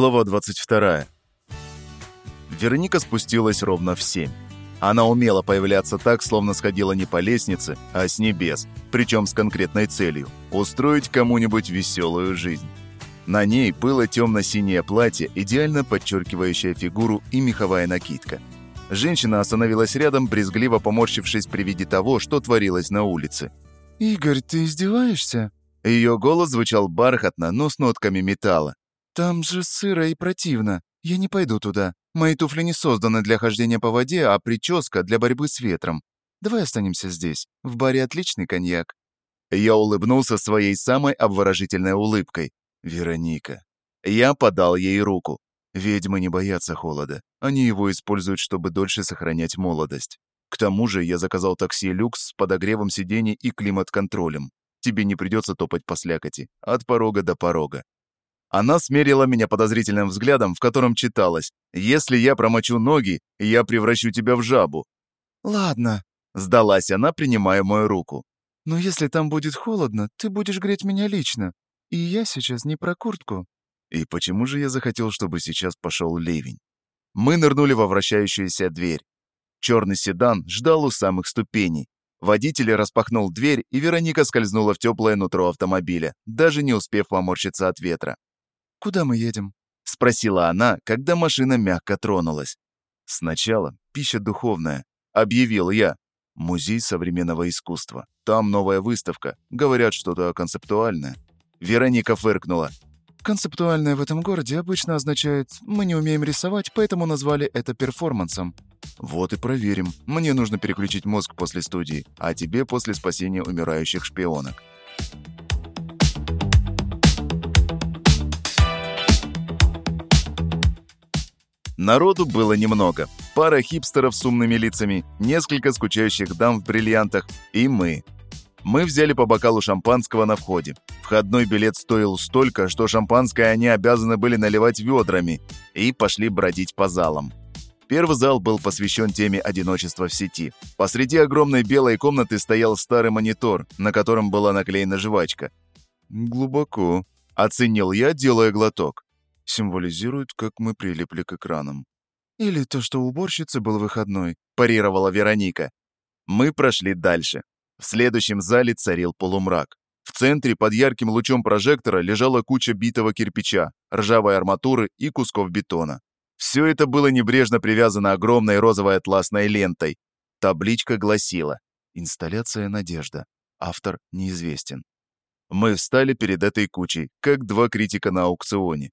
Глава 22. Вероника спустилась ровно в семь. Она умела появляться так, словно сходила не по лестнице, а с небес, причем с конкретной целью – устроить кому-нибудь веселую жизнь. На ней было темно-синее платье, идеально подчеркивающее фигуру и меховая накидка. Женщина остановилась рядом, брезгливо поморщившись при виде того, что творилось на улице. «Игорь, ты издеваешься?» Ее голос звучал бархатно, но с нотками металла. «Там же сыро и противно. Я не пойду туда. Мои туфли не созданы для хождения по воде, а прическа для борьбы с ветром. Давай останемся здесь. В баре отличный коньяк». Я улыбнулся своей самой обворожительной улыбкой. «Вероника». Я подал ей руку. Ведьмы не боятся холода. Они его используют, чтобы дольше сохранять молодость. К тому же я заказал такси люкс с подогревом сидений и климат-контролем. Тебе не придется топать по слякоти. От порога до порога. Она смерила меня подозрительным взглядом, в котором читалось «Если я промочу ноги, я превращу тебя в жабу». «Ладно», — сдалась она, принимая мою руку. «Но если там будет холодно, ты будешь греть меня лично. И я сейчас не про куртку». И почему же я захотел, чтобы сейчас пошел ливень? Мы нырнули во вращающуюся дверь. Черный седан ждал у самых ступеней. Водитель распахнул дверь, и Вероника скользнула в теплое нутро автомобиля, даже не успев поморщиться от ветра. «Куда мы едем?» — спросила она, когда машина мягко тронулась. «Сначала пища духовная», — объявил я. «Музей современного искусства. Там новая выставка. Говорят, что-то концептуальное». Вероника фыркнула. «Концептуальное в этом городе обычно означает «мы не умеем рисовать, поэтому назвали это перформансом». «Вот и проверим. Мне нужно переключить мозг после студии, а тебе после спасения умирающих шпионок». Народу было немного. Пара хипстеров с умными лицами, несколько скучающих дам в бриллиантах и мы. Мы взяли по бокалу шампанского на входе. Входной билет стоил столько, что шампанское они обязаны были наливать ведрами, и пошли бродить по залам. Первый зал был посвящен теме одиночества в сети. Посреди огромной белой комнаты стоял старый монитор, на котором была наклеена жвачка. «Глубоко», — оценил я, делая глоток символизирует, как мы прилипли к экранам. «Или то, что у уборщицы был выходной», – парировала Вероника. Мы прошли дальше. В следующем зале царил полумрак. В центре под ярким лучом прожектора лежала куча битого кирпича, ржавой арматуры и кусков бетона. Все это было небрежно привязано огромной розовой атласной лентой. Табличка гласила «Инсталляция «Надежда». Автор неизвестен». Мы встали перед этой кучей, как два критика на аукционе.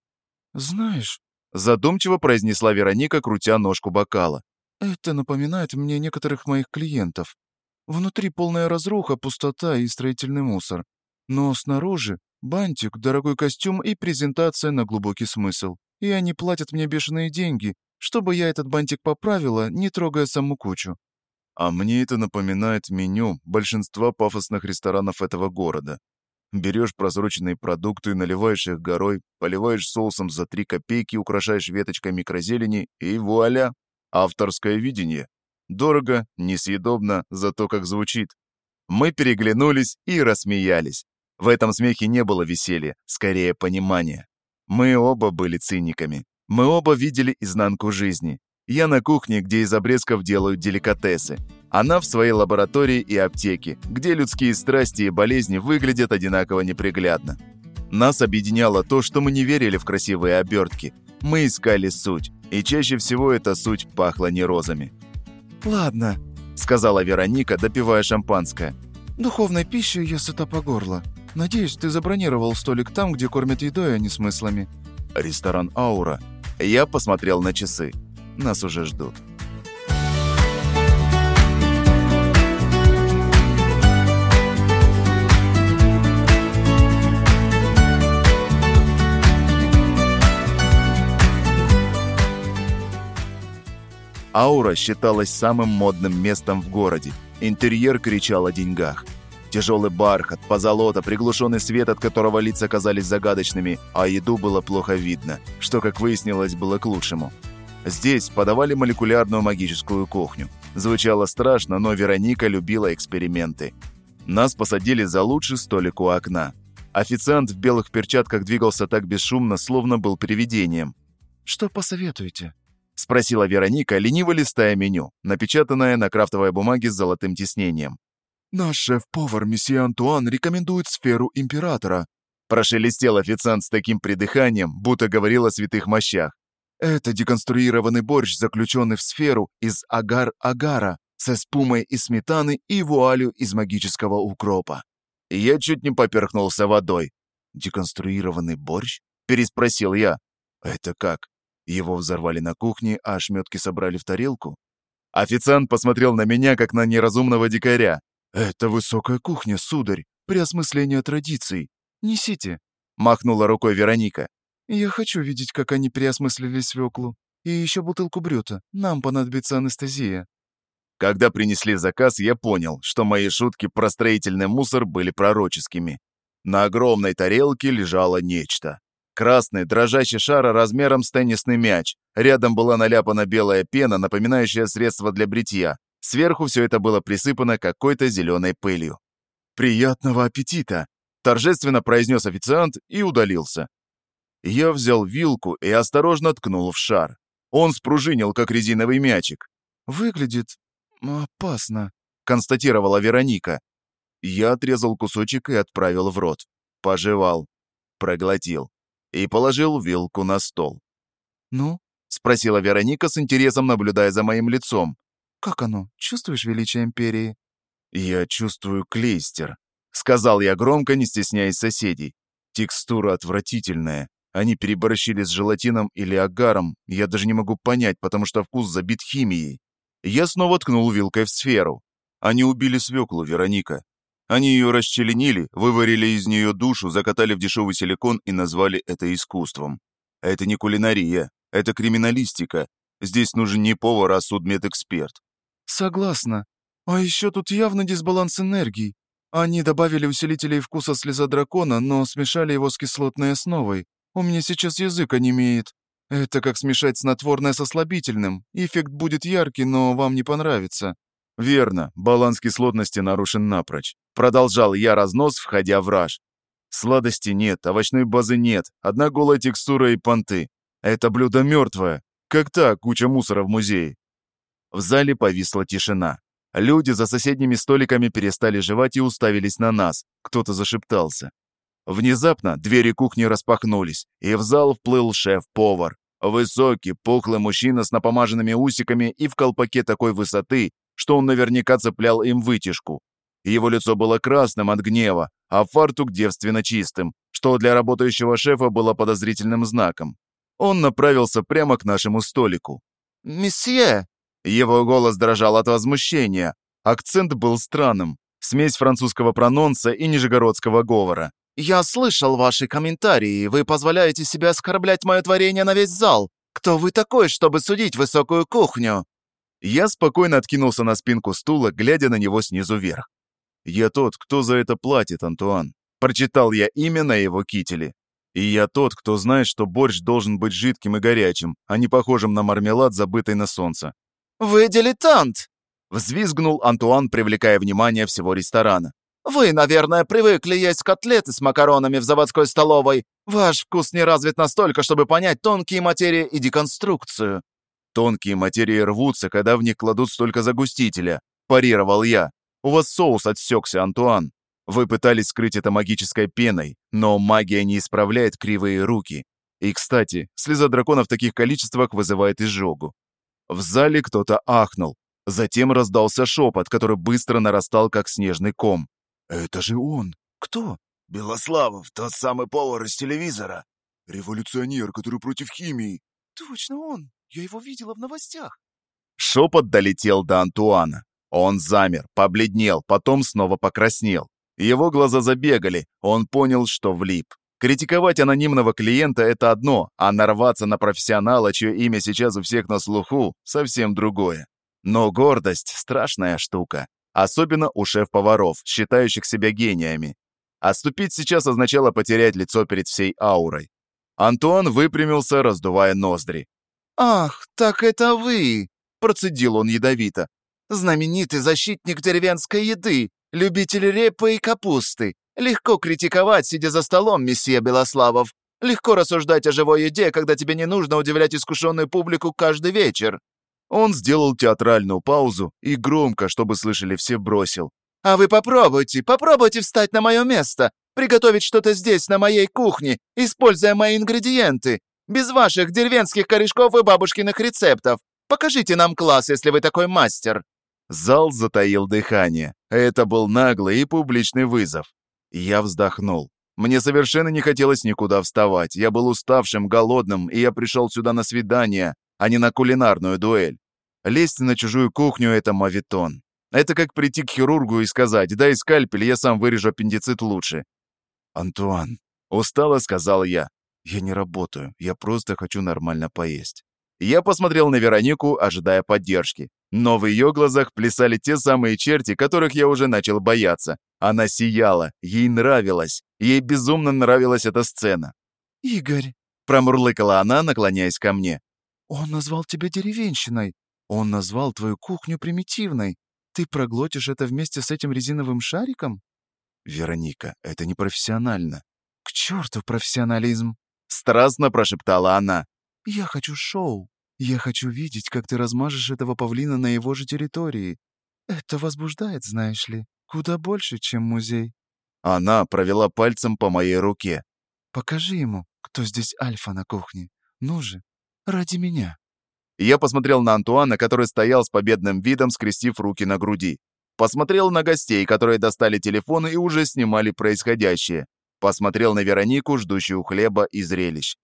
«Знаешь...» — задумчиво произнесла Вероника, крутя ножку бокала. «Это напоминает мне некоторых моих клиентов. Внутри полная разруха, пустота и строительный мусор. Но снаружи бантик, дорогой костюм и презентация на глубокий смысл. И они платят мне бешеные деньги, чтобы я этот бантик поправила, не трогая саму кучу. А мне это напоминает меню большинства пафосных ресторанов этого города. Берешь просроченные продукты, наливаешь их горой, поливаешь соусом за три копейки, украшаешь веточкой микрозелени и вуаля! Авторское видение. Дорого, несъедобно, зато как звучит. Мы переглянулись и рассмеялись. В этом смехе не было веселья, скорее понимания. Мы оба были циниками. Мы оба видели изнанку жизни. Я на кухне, где из обрезков делают деликатесы. Она в своей лаборатории и аптеке, где людские страсти и болезни выглядят одинаково неприглядно. Нас объединяло то, что мы не верили в красивые обертки. Мы искали суть, и чаще всего эта суть пахла не розами. «Ладно», — сказала Вероника, допивая шампанское. «Духовной пищей я сыта по горло. Надеюсь, ты забронировал столик там, где кормят едой, а не смыслами». «Ресторан «Аура». Я посмотрел на часы. Нас уже ждут. Аура считалась самым модным местом в городе. Интерьер кричал о деньгах. Тяжелый бархат, позолота, приглушенный свет, от которого лица казались загадочными, а еду было плохо видно, что, как выяснилось, было к лучшему. Здесь подавали молекулярную магическую кухню. Звучало страшно, но Вероника любила эксперименты. Нас посадили за лучший столик у окна. Официант в белых перчатках двигался так бесшумно, словно был привидением. «Что посоветуете?» — спросила Вероника, лениво листая меню, напечатанное на крафтовой бумаге с золотым тиснением. «Наш шеф-повар месье Антуан рекомендует сферу императора», прошелестел официант с таким придыханием, будто говорил о святых мощах. «Это деконструированный борщ, заключенный в сферу из агар-агара, со спумой из сметаны и вуалью из магического укропа». Я чуть не поперхнулся водой. «Деконструированный борщ?» – переспросил я. «Это как? Его взорвали на кухне, а ошметки собрали в тарелку?» Официант посмотрел на меня, как на неразумного дикаря. «Это высокая кухня, сударь, при осмыслении традиций. Несите», — махнула рукой Вероника. «Я хочу видеть, как они переосмыслили свеклу. И еще бутылку брюта. Нам понадобится анестезия». Когда принесли заказ, я понял, что мои шутки про строительный мусор были пророческими. На огромной тарелке лежало нечто. Красный, дрожащий шар размером с теннисный мяч. Рядом была наляпана белая пена, напоминающая средство для бритья. Сверху все это было присыпано какой-то зеленой пылью. «Приятного аппетита!» – торжественно произнес официант и удалился. Я взял вилку и осторожно ткнул в шар. Он спружинил, как резиновый мячик. «Выглядит опасно», — констатировала Вероника. Я отрезал кусочек и отправил в рот. Пожевал. Проглотил. И положил вилку на стол. «Ну?» — спросила Вероника с интересом, наблюдая за моим лицом. «Как оно? Чувствуешь величие Империи?» «Я чувствую клейстер», — сказал я громко, не стесняясь соседей. «Текстура отвратительная. Они переборщили с желатином или агаром. Я даже не могу понять, потому что вкус забит химией. Я снова ткнул вилкой в сферу. Они убили свеклу, Вероника. Они ее расчленили, выварили из нее душу, закатали в дешевый силикон и назвали это искусством. Это не кулинария, это криминалистика. Здесь нужен не повар, а судмедэксперт. Согласна. А еще тут явно дисбаланс энергии. Они добавили усилителей вкуса слеза дракона, но смешали его с кислотной основой. У меня сейчас язык онемеет. Это как смешать снотворное со слабительным. Эффект будет яркий, но вам не понравится. Верно, баланс кислотности нарушен напрочь. Продолжал я разнос, входя в раж. Сладости нет, овощной базы нет, одна голая текстура и понты. Это блюдо мертвое. Как так, куча мусора в музее. В зале повисла тишина. Люди за соседними столиками перестали жевать и уставились на нас. Кто-то зашептался. Внезапно двери кухни распахнулись, и в зал вплыл шеф-повар. Высокий, пухлый мужчина с напомаженными усиками и в колпаке такой высоты, что он наверняка цеплял им вытяжку. Его лицо было красным от гнева, а фартук девственно чистым, что для работающего шефа было подозрительным знаком. Он направился прямо к нашему столику. «Месье!» Его голос дрожал от возмущения. Акцент был странным. Смесь французского прононса и нижегородского говора. «Я слышал ваши комментарии. Вы позволяете себе оскорблять мое творение на весь зал. Кто вы такой, чтобы судить высокую кухню?» Я спокойно откинулся на спинку стула, глядя на него снизу вверх. «Я тот, кто за это платит, Антуан». Прочитал я имя на его кителе. И я тот, кто знает, что борщ должен быть жидким и горячим, а не похожим на мармелад, забытый на солнце. «Вы дилетант!» Взвизгнул Антуан, привлекая внимание всего ресторана. Вы, наверное, привыкли есть котлеты с макаронами в заводской столовой. Ваш вкус не развит настолько, чтобы понять тонкие материи и деконструкцию». «Тонкие материи рвутся, когда в них кладут столько загустителя», – парировал я. «У вас соус отсекся, Антуан. Вы пытались скрыть это магической пеной, но магия не исправляет кривые руки. И, кстати, слеза дракона в таких количествах вызывает изжогу». В зале кто-то ахнул. Затем раздался шепот, который быстро нарастал, как снежный ком. «Это же он! Кто?» «Белославов, тот самый повар из телевизора». «Революционер, который против химии». «Точно он! Я его видела в новостях». Шепот долетел до Антуана. Он замер, побледнел, потом снова покраснел. Его глаза забегали, он понял, что влип. Критиковать анонимного клиента – это одно, а нарваться на профессионала, чье имя сейчас у всех на слуху – совсем другое. Но гордость – страшная штука. Особенно у шеф-поваров, считающих себя гениями. Отступить сейчас означало потерять лицо перед всей аурой. Антуан выпрямился, раздувая ноздри. «Ах, так это вы!» – процедил он ядовито. «Знаменитый защитник деревенской еды, любитель репы и капусты. Легко критиковать, сидя за столом, месье Белославов. Легко рассуждать о живой еде, когда тебе не нужно удивлять искушенную публику каждый вечер». Он сделал театральную паузу и громко, чтобы слышали все, бросил. «А вы попробуйте, попробуйте встать на мое место, приготовить что-то здесь, на моей кухне, используя мои ингредиенты, без ваших деревенских корешков и бабушкиных рецептов. Покажите нам класс, если вы такой мастер». Зал затаил дыхание. Это был наглый и публичный вызов. Я вздохнул. Мне совершенно не хотелось никуда вставать. Я был уставшим, голодным, и я пришел сюда на свидание, а не на кулинарную дуэль. Лезть на чужую кухню – это мавитон. Это как прийти к хирургу и сказать «дай скальпель, я сам вырежу аппендицит лучше». «Антуан», – устало сказал я, – «я не работаю, я просто хочу нормально поесть». Я посмотрел на Веронику, ожидая поддержки. Но в ее глазах плясали те самые черти, которых я уже начал бояться. Она сияла, ей нравилось, ей безумно нравилась эта сцена. «Игорь», — промурлыкала она, наклоняясь ко мне. «Он назвал тебя деревенщиной. Он назвал твою кухню примитивной. Ты проглотишь это вместе с этим резиновым шариком?» «Вероника, это не профессионально». «К черту профессионализм!» — страстно прошептала она. «Я хочу шоу. Я хочу видеть, как ты размажешь этого павлина на его же территории. Это возбуждает, знаешь ли, куда больше, чем музей». Она провела пальцем по моей руке. «Покажи ему, кто здесь альфа на кухне. Ну же, ради меня». Я посмотрел на Антуана, который стоял с победным видом, скрестив руки на груди. Посмотрел на гостей, которые достали телефоны и уже снимали происходящее. Посмотрел на Веронику, ждущую хлеба и зрелищ.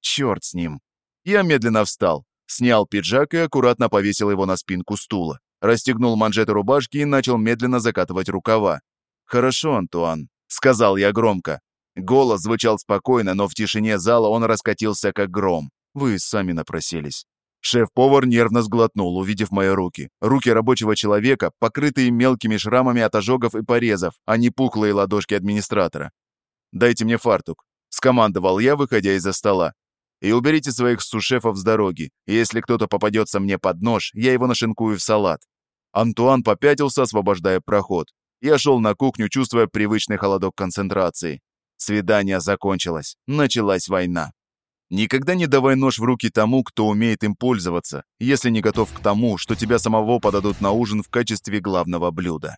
Черт с ним. Я медленно встал, снял пиджак и аккуратно повесил его на спинку стула. Расстегнул манжеты рубашки и начал медленно закатывать рукава. «Хорошо, Антуан», — сказал я громко. Голос звучал спокойно, но в тишине зала он раскатился как гром. Вы сами напросились. Шеф-повар нервно сглотнул, увидев мои руки. Руки рабочего человека, покрытые мелкими шрамами от ожогов и порезов, а не пухлые ладошки администратора. «Дайте мне фартук», — скомандовал я, выходя из-за стола. И уберите своих сушефов с дороги. Если кто-то попадется мне под нож, я его нашинкую в салат». Антуан попятился, освобождая проход. Я шел на кухню, чувствуя привычный холодок концентрации. Свидание закончилось. Началась война. Никогда не давай нож в руки тому, кто умеет им пользоваться, если не готов к тому, что тебя самого подадут на ужин в качестве главного блюда.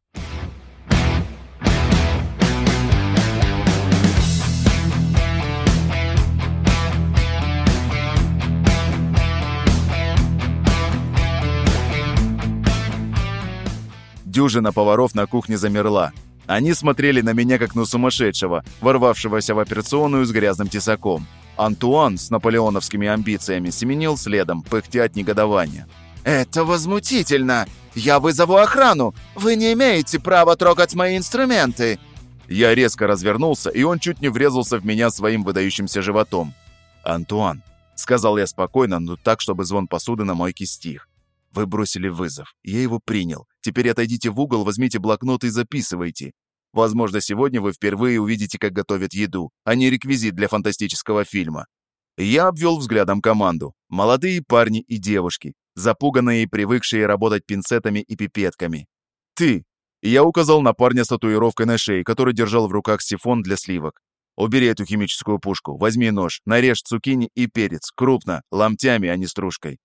Дюжина поваров на кухне замерла. Они смотрели на меня, как на сумасшедшего, ворвавшегося в операционную с грязным тесаком. Антуан с наполеоновскими амбициями семенил следом, пыхтя от негодования. «Это возмутительно! Я вызову охрану! Вы не имеете права трогать мои инструменты!» Я резко развернулся, и он чуть не врезался в меня своим выдающимся животом. «Антуан», — сказал я спокойно, но так, чтобы звон посуды на мойке стих. Вы бросили вызов. Я его принял. Теперь отойдите в угол, возьмите блокнот и записывайте. Возможно, сегодня вы впервые увидите, как готовят еду, а не реквизит для фантастического фильма. Я обвел взглядом команду. Молодые парни и девушки, запуганные и привыкшие работать пинцетами и пипетками. «Ты!» Я указал на парня с татуировкой на шее, который держал в руках сифон для сливок. «Убери эту химическую пушку, возьми нож, нарежь цукини и перец, крупно, ломтями, а не стружкой.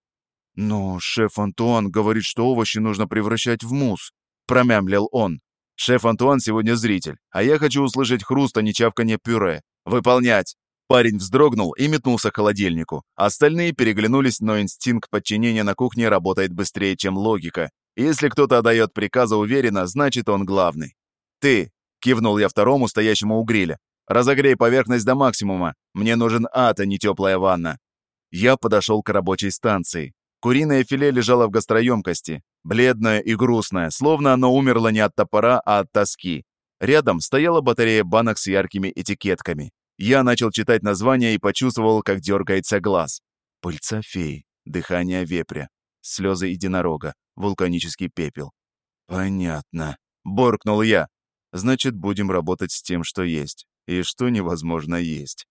«Но шеф Антуан говорит, что овощи нужно превращать в мусс», — промямлил он. «Шеф Антуан сегодня зритель, а я хочу услышать хруст, а не чавканье пюре. Выполнять!» Парень вздрогнул и метнулся к холодильнику. Остальные переглянулись, но инстинкт подчинения на кухне работает быстрее, чем логика. Если кто-то отдает приказы уверенно, значит он главный. «Ты!» — кивнул я второму, стоящему у гриля. «Разогрей поверхность до максимума. Мне нужен ад, а не теплая ванна». Я подошел к рабочей станции. Куриное филе лежало в гастроемкости, бледное и грустное, словно оно умерло не от топора, а от тоски. Рядом стояла батарея банок с яркими этикетками. Я начал читать название и почувствовал, как дергается глаз. Пыльца феи, дыхание вепря, слезы единорога, вулканический пепел. «Понятно», — боркнул я. «Значит, будем работать с тем, что есть, и что невозможно есть».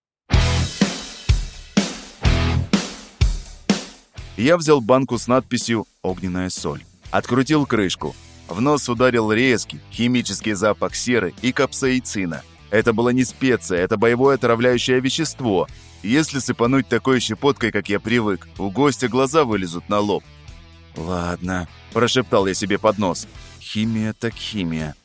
Я взял банку с надписью «Огненная соль». Открутил крышку. В нос ударил резкий химический запах серы и капсаицина. Это было не специя, это боевое отравляющее вещество. Если сыпануть такой щепоткой, как я привык, у гостя глаза вылезут на лоб. «Ладно», – прошептал я себе под нос. «Химия так химия».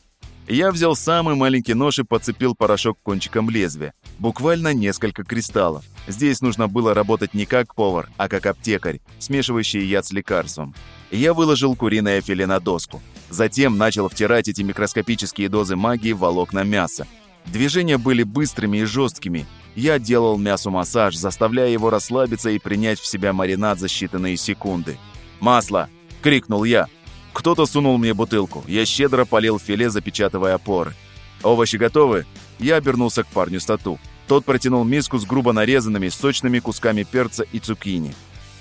Я взял самый маленький нож и подцепил порошок кончиком лезвия. Буквально несколько кристаллов. Здесь нужно было работать не как повар, а как аптекарь, смешивающий яд с лекарством. Я выложил куриное филе на доску. Затем начал втирать эти микроскопические дозы магии в волокна мяса. Движения были быстрыми и жесткими. Я делал мясу массаж, заставляя его расслабиться и принять в себя маринад за считанные секунды. «Масло!» – крикнул я. Кто-то сунул мне бутылку. Я щедро полил филе, запечатывая опоры. «Овощи готовы?» Я обернулся к парню стату. Тот протянул миску с грубо нарезанными, сочными кусками перца и цукини.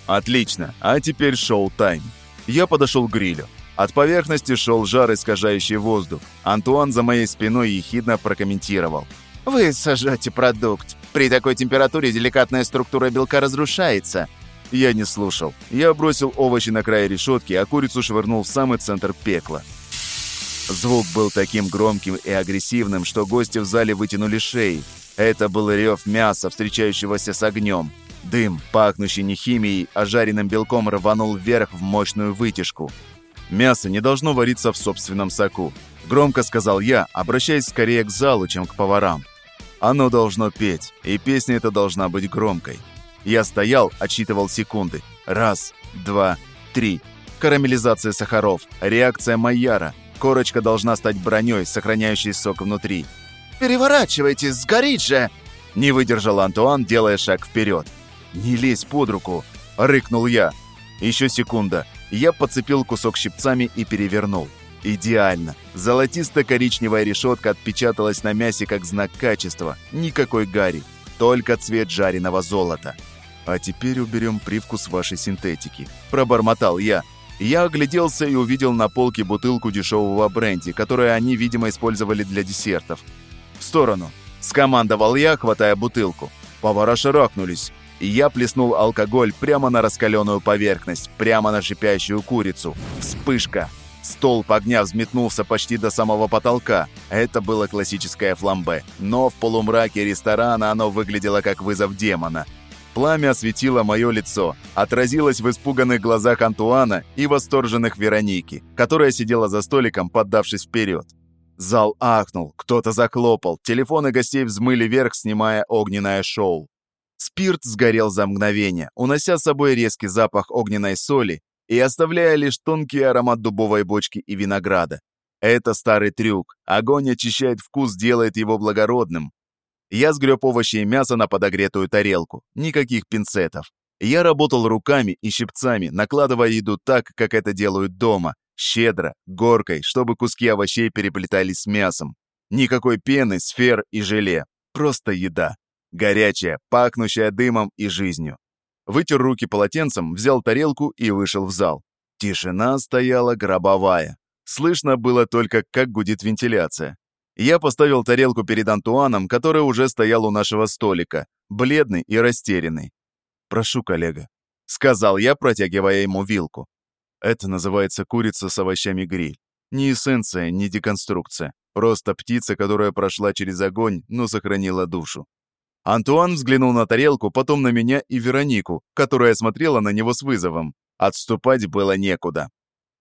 «Отлично, а теперь шоу-тайм». Я подошел к грилю. От поверхности шел жар, искажающий воздух. Антуан за моей спиной ехидно прокомментировал. «Вы сожжете продукт. При такой температуре деликатная структура белка разрушается. Я не слушал. Я бросил овощи на край решетки, а курицу швырнул в самый центр пекла. Звук был таким громким и агрессивным, что гости в зале вытянули шеи. Это был рев мяса, встречающегося с огнем. Дым, пахнущий не химией, а жареным белком рванул вверх в мощную вытяжку. «Мясо не должно вариться в собственном соку», – громко сказал я, обращаясь скорее к залу, чем к поварам. «Оно должно петь, и песня эта должна быть громкой. Я стоял, отсчитывал секунды. Раз, два, три. Карамелизация сахаров, реакция Майяра. Корочка должна стать броней, сохраняющей сок внутри. «Переворачивайтесь, сгорит же!» Не выдержал Антуан, делая шаг вперед. «Не лезь под руку!» – рыкнул я. Еще секунда. Я подцепил кусок щипцами и перевернул. Идеально. Золотисто-коричневая решетка отпечаталась на мясе как знак качества. Никакой гари. Только цвет жареного золота. «А теперь уберем привкус вашей синтетики», – пробормотал я. Я огляделся и увидел на полке бутылку дешевого бренди, которую они, видимо, использовали для десертов. «В сторону!» – скомандовал я, хватая бутылку. Повара шарахнулись. И я плеснул алкоголь прямо на раскаленную поверхность, прямо на шипящую курицу. Вспышка! Столб огня взметнулся почти до самого потолка. Это было классическое фламбе. Но в полумраке ресторана оно выглядело как вызов демона – Пламя осветило мое лицо, отразилось в испуганных глазах Антуана и восторженных Вероники, которая сидела за столиком, поддавшись вперед. Зал ахнул, кто-то захлопал, телефоны гостей взмыли вверх, снимая огненное шоу. Спирт сгорел за мгновение, унося с собой резкий запах огненной соли и оставляя лишь тонкий аромат дубовой бочки и винограда. Это старый трюк. Огонь очищает вкус, делает его благородным. Я сгреб овощи и мясо на подогретую тарелку. Никаких пинцетов. Я работал руками и щипцами, накладывая еду так, как это делают дома. Щедро, горкой, чтобы куски овощей переплетались с мясом. Никакой пены, сфер и желе. Просто еда. Горячая, пахнущая дымом и жизнью. Вытер руки полотенцем, взял тарелку и вышел в зал. Тишина стояла гробовая. Слышно было только, как гудит вентиляция. Я поставил тарелку перед Антуаном, который уже стоял у нашего столика, бледный и растерянный. «Прошу, коллега», — сказал я, протягивая ему вилку. «Это называется курица с овощами гриль. Не эссенция, не деконструкция. Просто птица, которая прошла через огонь, но сохранила душу». Антуан взглянул на тарелку, потом на меня и Веронику, которая смотрела на него с вызовом. Отступать было некуда.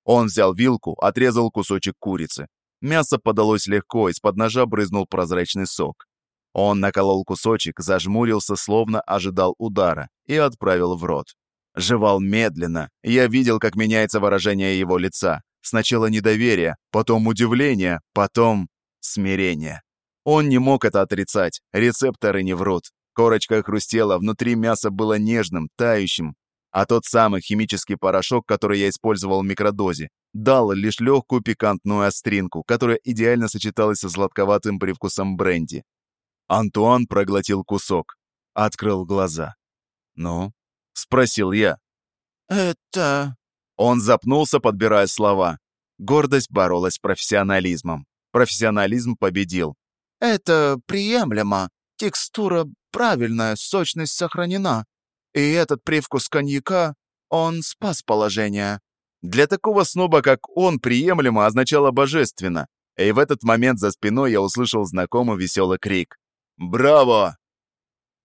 Он взял вилку, отрезал кусочек курицы. Мясо подалось легко, из-под ножа брызнул прозрачный сок. Он наколол кусочек, зажмурился, словно ожидал удара, и отправил в рот. Жевал медленно. Я видел, как меняется выражение его лица. Сначала недоверие, потом удивление, потом смирение. Он не мог это отрицать, рецепторы не врут. Корочка хрустела, внутри мясо было нежным, тающим, а тот самый химический порошок, который я использовал в микродозе, дал лишь легкую пикантную остринку, которая идеально сочеталась со сладковатым привкусом бренди. Антуан проглотил кусок, открыл глаза. «Ну?» — спросил я. «Это...» Он запнулся, подбирая слова. Гордость боролась с профессионализмом. Профессионализм победил. «Это приемлемо. Текстура правильная, сочность сохранена. И этот привкус коньяка, он спас положение. Для такого сноба, как он, приемлемо означало божественно. И в этот момент за спиной я услышал знакомый веселый крик. «Браво!